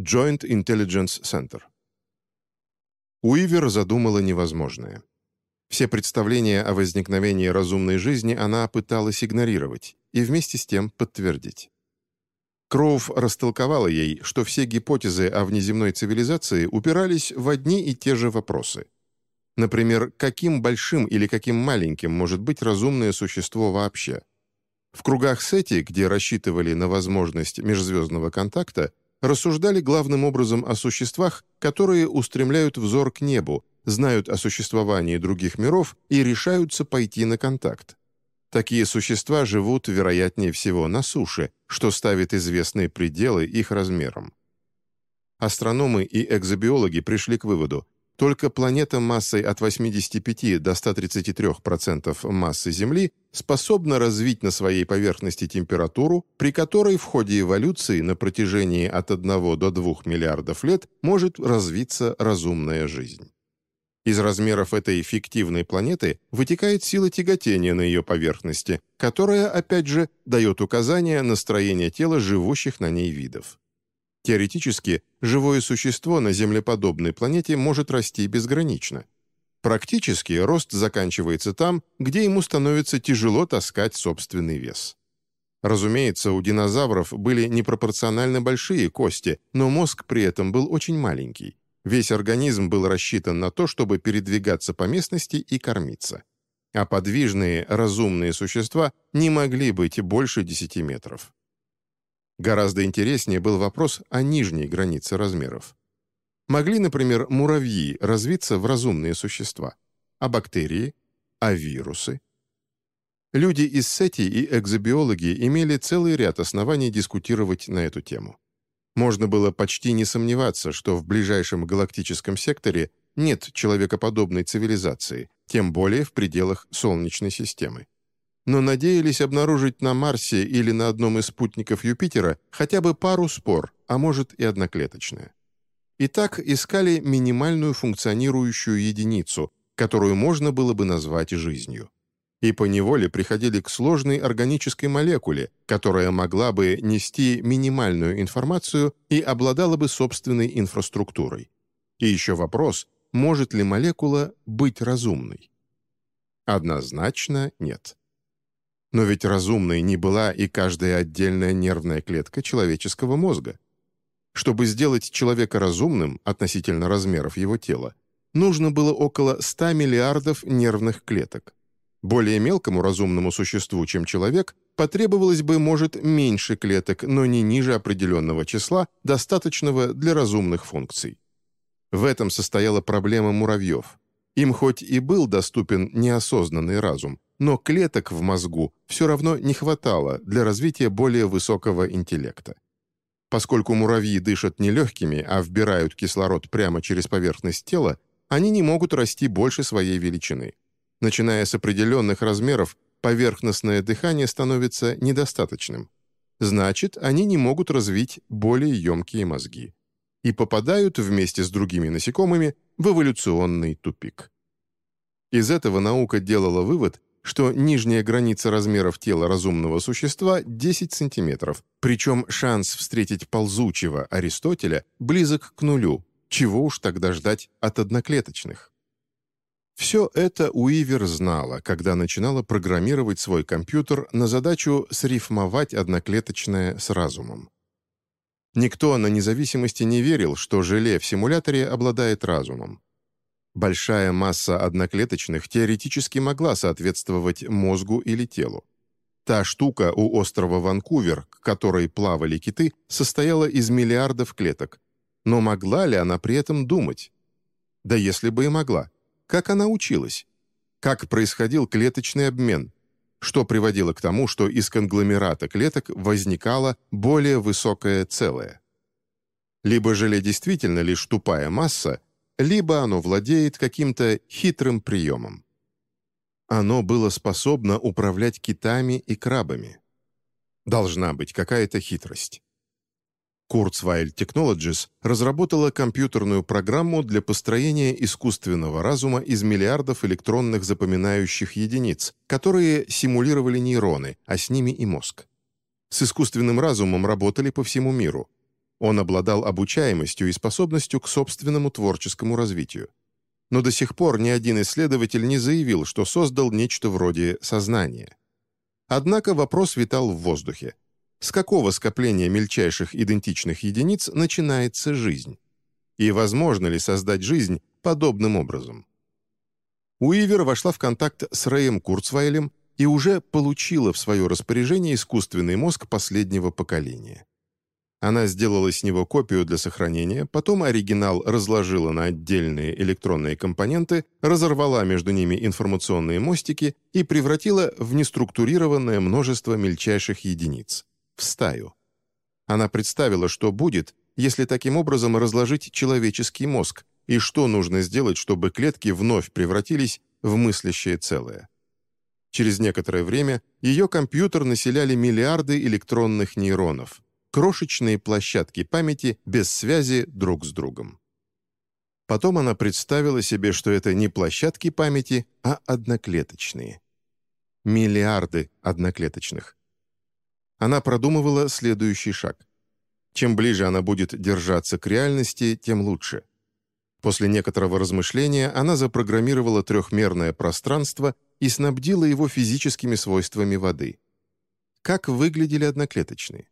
Joint Intelligence Center. Уивер задумала невозможное. Все представления о возникновении разумной жизни она пыталась игнорировать и вместе с тем подтвердить. Кроув растолковала ей, что все гипотезы о внеземной цивилизации упирались в одни и те же вопросы. Например, каким большим или каким маленьким может быть разумное существо вообще? В кругах Сети, где рассчитывали на возможность межзвездного контакта, рассуждали главным образом о существах, которые устремляют взор к небу, знают о существовании других миров и решаются пойти на контакт. Такие существа живут, вероятнее всего, на суше, что ставит известные пределы их размерам. Астрономы и экзобиологи пришли к выводу, только планета массой от 85 до 133% массы Земли способна развить на своей поверхности температуру, при которой в ходе эволюции на протяжении от 1 до 2 миллиардов лет может развиться разумная жизнь. Из размеров этой фиктивной планеты вытекает сила тяготения на ее поверхности, которая, опять же, дает указания на строение тела живущих на ней видов. Теоретически, живое существо на землеподобной планете может расти безгранично. Практически рост заканчивается там, где ему становится тяжело таскать собственный вес. Разумеется, у динозавров были непропорционально большие кости, но мозг при этом был очень маленький. Весь организм был рассчитан на то, чтобы передвигаться по местности и кормиться. А подвижные, разумные существа не могли быть больше 10 метров. Гораздо интереснее был вопрос о нижней границе размеров. Могли, например, муравьи развиться в разумные существа, а бактерии, а вирусы? Люди из сети и экзобиологи имели целый ряд оснований дискутировать на эту тему. Можно было почти не сомневаться, что в ближайшем галактическом секторе нет человекоподобной цивилизации, тем более в пределах Солнечной системы но надеялись обнаружить на Марсе или на одном из спутников Юпитера хотя бы пару спор, а может и одноклеточные. И так искали минимальную функционирующую единицу, которую можно было бы назвать жизнью. И поневоле приходили к сложной органической молекуле, которая могла бы нести минимальную информацию и обладала бы собственной инфраструктурой. И еще вопрос, может ли молекула быть разумной? Однозначно нет. Но ведь разумной не была и каждая отдельная нервная клетка человеческого мозга. Чтобы сделать человека разумным относительно размеров его тела, нужно было около 100 миллиардов нервных клеток. Более мелкому разумному существу, чем человек, потребовалось бы, может, меньше клеток, но не ниже определенного числа, достаточного для разумных функций. В этом состояла проблема муравьев. Им хоть и был доступен неосознанный разум, но клеток в мозгу все равно не хватало для развития более высокого интеллекта. Поскольку муравьи дышат не легкими, а вбирают кислород прямо через поверхность тела, они не могут расти больше своей величины. Начиная с определенных размеров, поверхностное дыхание становится недостаточным. Значит, они не могут развить более емкие мозги. И попадают вместе с другими насекомыми в эволюционный тупик. Из этого наука делала вывод, что нижняя граница размеров тела разумного существа 10 сантиметров, причем шанс встретить ползучего Аристотеля близок к нулю, чего уж тогда ждать от одноклеточных. Все это Уивер знала, когда начинала программировать свой компьютер на задачу срифмовать одноклеточное с разумом. Никто на независимости не верил, что желе в симуляторе обладает разумом. Большая масса одноклеточных теоретически могла соответствовать мозгу или телу. Та штука у острова Ванкувер, к которой плавали киты, состояла из миллиардов клеток. Но могла ли она при этом думать? Да если бы и могла. Как она училась? Как происходил клеточный обмен? Что приводило к тому, что из конгломерата клеток возникало более высокое целое? Либо желе действительно лишь тупая масса, либо оно владеет каким-то хитрым приемом. Оно было способно управлять китами и крабами. Должна быть какая-то хитрость. Kurzweil Technologies разработала компьютерную программу для построения искусственного разума из миллиардов электронных запоминающих единиц, которые симулировали нейроны, а с ними и мозг. С искусственным разумом работали по всему миру. Он обладал обучаемостью и способностью к собственному творческому развитию. Но до сих пор ни один исследователь не заявил, что создал нечто вроде сознания. Однако вопрос витал в воздухе. С какого скопления мельчайших идентичных единиц начинается жизнь? И возможно ли создать жизнь подобным образом? Уивер вошла в контакт с Рэем Курцвайлем и уже получила в свое распоряжение искусственный мозг последнего поколения. Она сделала с него копию для сохранения, потом оригинал разложила на отдельные электронные компоненты, разорвала между ними информационные мостики и превратила в неструктурированное множество мельчайших единиц — в стаю. Она представила, что будет, если таким образом разложить человеческий мозг, и что нужно сделать, чтобы клетки вновь превратились в мыслящее целое. Через некоторое время ее компьютер населяли миллиарды электронных нейронов, крошечные площадки памяти без связи друг с другом. Потом она представила себе, что это не площадки памяти, а одноклеточные. Миллиарды одноклеточных. Она продумывала следующий шаг. Чем ближе она будет держаться к реальности, тем лучше. После некоторого размышления она запрограммировала трехмерное пространство и снабдила его физическими свойствами воды. Как выглядели одноклеточные?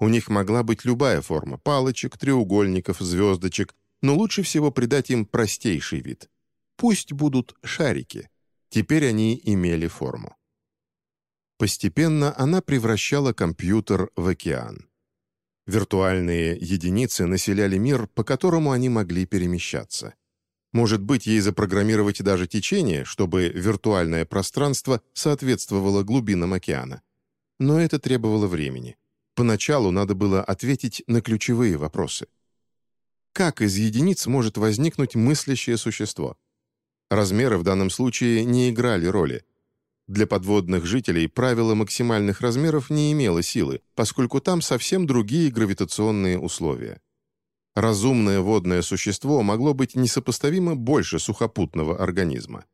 У них могла быть любая форма – палочек, треугольников, звездочек, но лучше всего придать им простейший вид. Пусть будут шарики. Теперь они имели форму. Постепенно она превращала компьютер в океан. Виртуальные единицы населяли мир, по которому они могли перемещаться. Может быть, ей запрограммировать даже течение, чтобы виртуальное пространство соответствовало глубинам океана. Но это требовало времени. Поначалу надо было ответить на ключевые вопросы. Как из единиц может возникнуть мыслящее существо? Размеры в данном случае не играли роли. Для подводных жителей правило максимальных размеров не имело силы, поскольку там совсем другие гравитационные условия. Разумное водное существо могло быть несопоставимо больше сухопутного организма.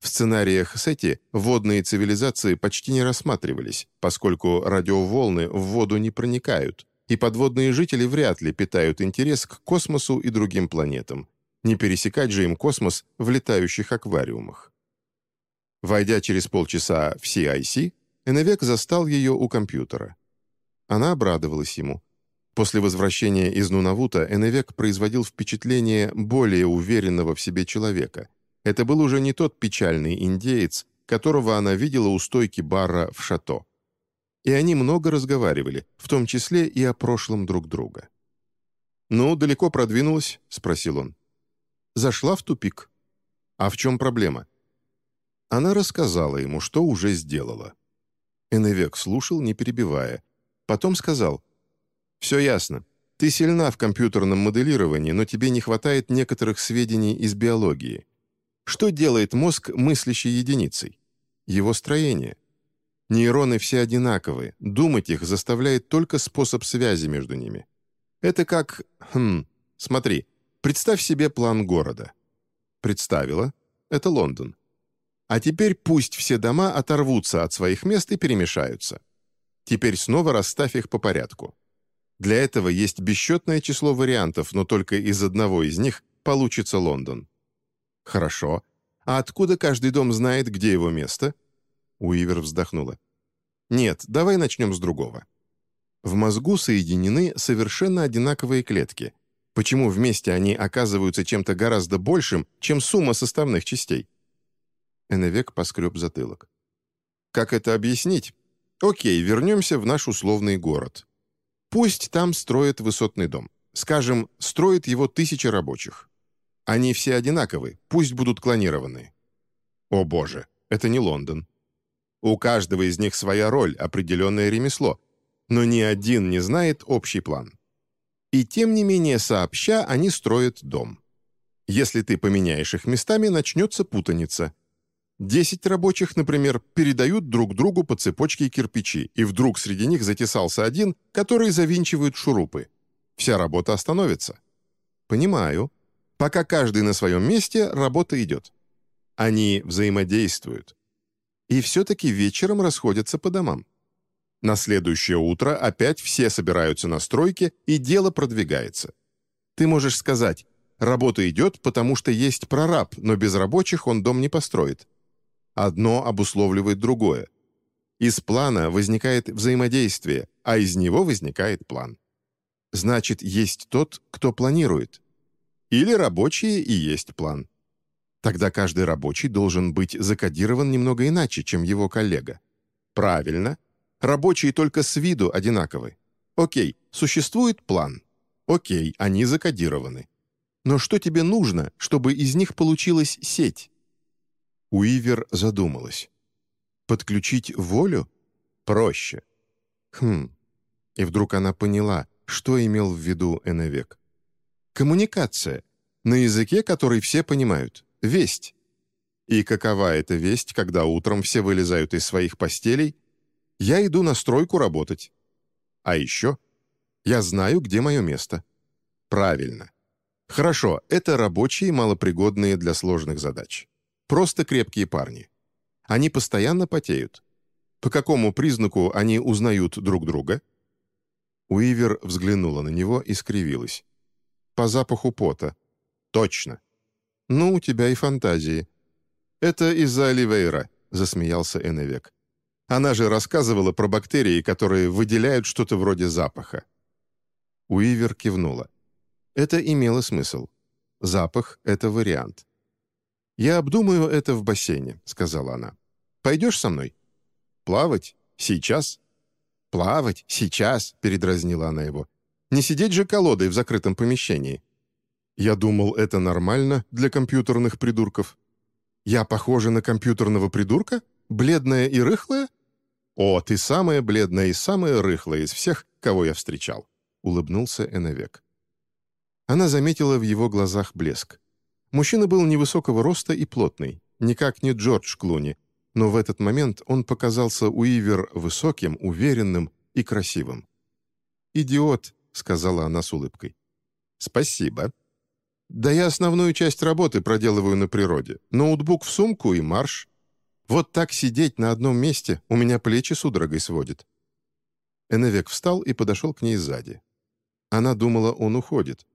В сценариях Сети водные цивилизации почти не рассматривались, поскольку радиоволны в воду не проникают, и подводные жители вряд ли питают интерес к космосу и другим планетам. Не пересекать же им космос в летающих аквариумах. Войдя через полчаса в CIC, Эневек застал ее у компьютера. Она обрадовалась ему. После возвращения из Нунавута Эневек производил впечатление более уверенного в себе человека. Это был уже не тот печальный индеец, которого она видела у стойки бара в шато. И они много разговаривали, в том числе и о прошлом друг друга. «Ну, далеко продвинулась?» — спросил он. «Зашла в тупик». «А в чем проблема?» Она рассказала ему, что уже сделала. Эневек слушал, не перебивая. Потом сказал, «Все ясно. Ты сильна в компьютерном моделировании, но тебе не хватает некоторых сведений из биологии. Что делает мозг мыслящей единицей? Его строение. Нейроны все одинаковые, думать их заставляет только способ связи между ними. Это как... Хм, смотри, представь себе план города. Представила. Это Лондон. А теперь пусть все дома оторвутся от своих мест и перемешаются. Теперь снова расставь их по порядку. Для этого есть бесчетное число вариантов, но только из одного из них получится Лондон. Хорошо. А откуда каждый дом знает, где его место? Уивер вздохнула. Нет, давай начнем с другого. В мозгу соединены совершенно одинаковые клетки. Почему вместе они оказываются чем-то гораздо большим, чем сумма составных частей? Эневек поскреб затылок. «Как это объяснить? Окей, вернемся в наш условный город. Пусть там строят высотный дом. Скажем, строят его тысячи рабочих. Они все одинаковы, пусть будут клонированы. О боже, это не Лондон. У каждого из них своя роль, определенное ремесло, но ни один не знает общий план. И тем не менее сообща они строят дом. Если ты поменяешь их местами, начнется путаница. Десять рабочих, например, передают друг другу по цепочке кирпичи, и вдруг среди них затесался один, который завинчивает шурупы. Вся работа остановится. Понимаю. Пока каждый на своем месте, работа идет. Они взаимодействуют. И все-таки вечером расходятся по домам. На следующее утро опять все собираются на стройке, и дело продвигается. Ты можешь сказать, работа идет, потому что есть прораб, но без рабочих он дом не построит. Одно обусловливает другое. Из плана возникает взаимодействие, а из него возникает план. Значит, есть тот, кто планирует. Или рабочие и есть план. Тогда каждый рабочий должен быть закодирован немного иначе, чем его коллега. Правильно. Рабочие только с виду одинаковы. Окей, существует план. Окей, они закодированы. Но что тебе нужно, чтобы из них получилась сеть? Уивер задумалась. Подключить волю? Проще. Хм. И вдруг она поняла, что имел в виду Эневек. Коммуникация. На языке, который все понимают. Весть. И какова эта весть, когда утром все вылезают из своих постелей? Я иду на стройку работать. А еще я знаю, где мое место. Правильно. Хорошо, это рабочие, малопригодные для сложных задач. Просто крепкие парни. Они постоянно потеют. По какому признаку они узнают друг друга? Уивер взглянула на него и скривилась. «По запаху пота». «Точно». «Ну, у тебя и фантазии». «Это из-за Оливейра», — засмеялся Эневек. «Она же рассказывала про бактерии, которые выделяют что-то вроде запаха». Уивер кивнула. Это имело смысл. Запах — это вариант. «Я обдумаю это в бассейне», — сказала она. «Пойдешь со мной?» «Плавать? Сейчас?» «Плавать? Сейчас?» — передразнила она его. «Не сидеть же колодой в закрытом помещении». Я думал, это нормально для компьютерных придурков. Я похожа на компьютерного придурка? Бледная и рыхлая? О, ты самая бледная и самая рыхлая из всех, кого я встречал», — улыбнулся Эневек. Она заметила в его глазах блеск. Мужчина был невысокого роста и плотный, никак не Джордж Клуни, но в этот момент он показался Уивер высоким, уверенным и красивым. «Идиот», — сказала она с улыбкой. «Спасибо. Да я основную часть работы проделываю на природе. Ноутбук в сумку и марш. Вот так сидеть на одном месте у меня плечи судорогой сводит». Эневек встал и подошел к ней сзади. Она думала, он уходит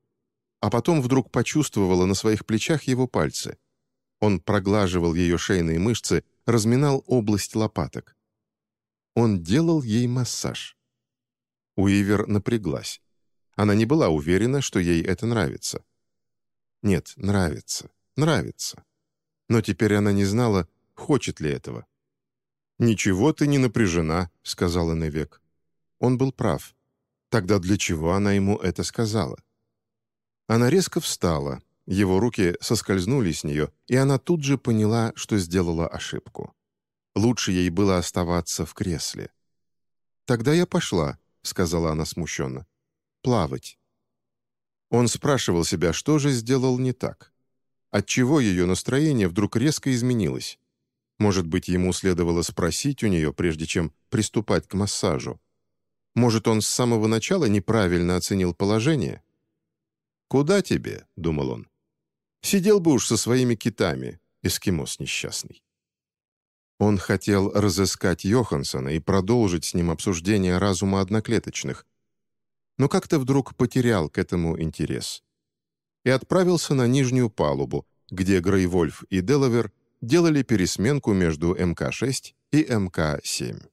а потом вдруг почувствовала на своих плечах его пальцы. Он проглаживал ее шейные мышцы, разминал область лопаток. Он делал ей массаж. Уивер напряглась. Она не была уверена, что ей это нравится. Нет, нравится, нравится. Но теперь она не знала, хочет ли этого. «Ничего ты не напряжена», — сказала Невек. Он был прав. Тогда для чего она ему это сказала? Она резко встала, его руки соскользнули с нее, и она тут же поняла, что сделала ошибку. Лучше ей было оставаться в кресле. «Тогда я пошла», — сказала она смущенно. «Плавать». Он спрашивал себя, что же сделал не так. Отчего ее настроение вдруг резко изменилось? Может быть, ему следовало спросить у нее, прежде чем приступать к массажу? Может, он с самого начала неправильно оценил положение? «Куда тебе?» — думал он. «Сидел бы уж со своими китами, эскимос несчастный». Он хотел разыскать Йоханссона и продолжить с ним обсуждение разума одноклеточных, но как-то вдруг потерял к этому интерес. И отправился на нижнюю палубу, где Грейвольф и Делавер делали пересменку между МК-6 и МК-7.